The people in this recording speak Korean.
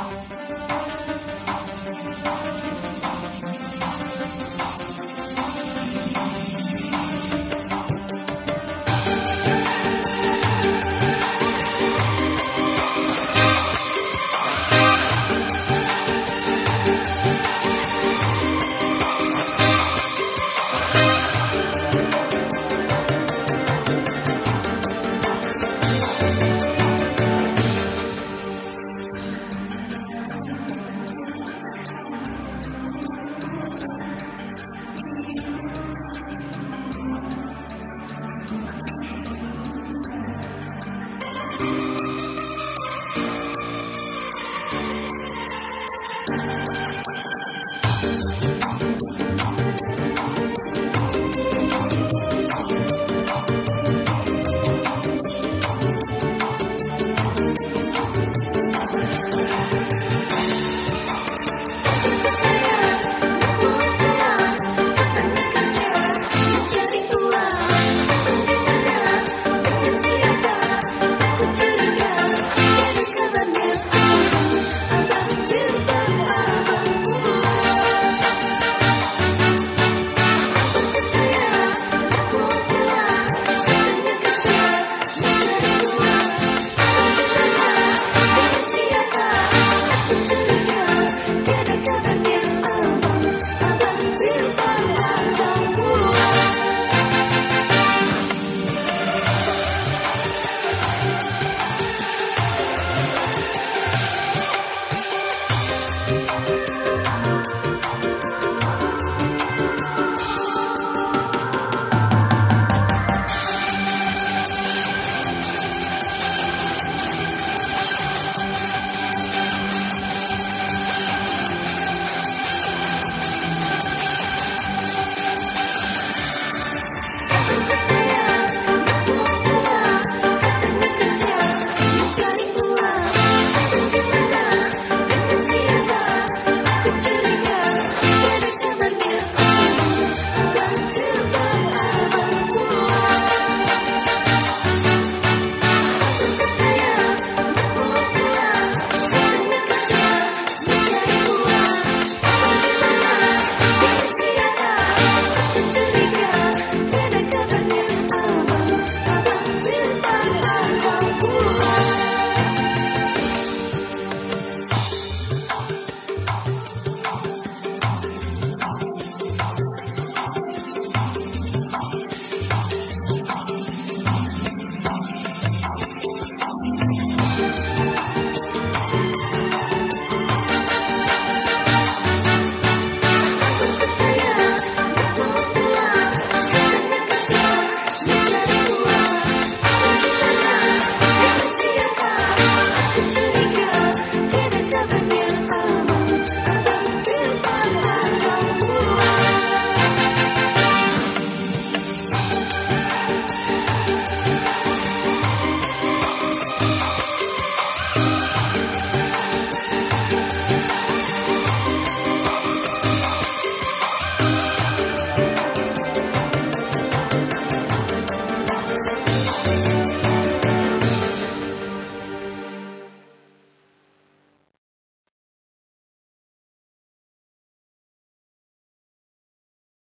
감사합니다.